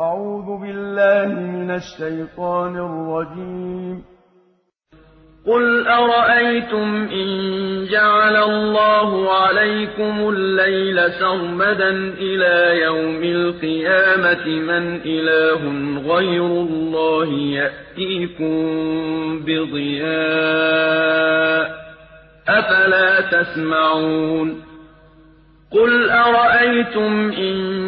أعوذ بالله من الشيطان الرجيم. قل أرأيتم إن جعل الله عليكم الليل سرمدا إلى يوم القيامة من إله غير الله يأتيكم بضياء أفلا تسمعون. قل أرأيتم إن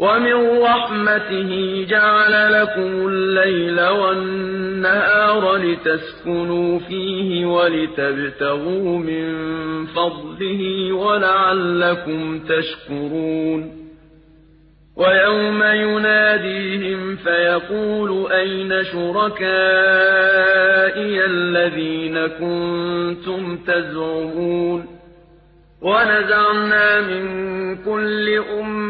ومن رحمته جعل لكم الليل والنهار لتسكنوا فيه ولتبتغوا من فضله ولعلكم تشكرون ويوم يناديهم فيقول أين شركائي الذين كنتم تزعمون ونزعنا من كل أمة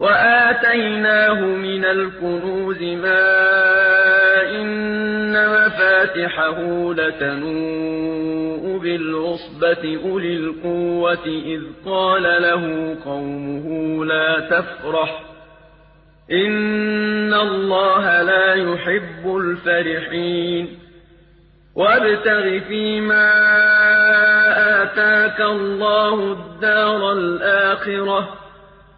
وآتيناه من الكنوز ما إن مفاتحه لتنوء بالعصبة أولي القوة إذ قال له قومه لا تفرح إن الله لا يحب الفرحين وابتغ فيما آتاك الله الدار الآخرة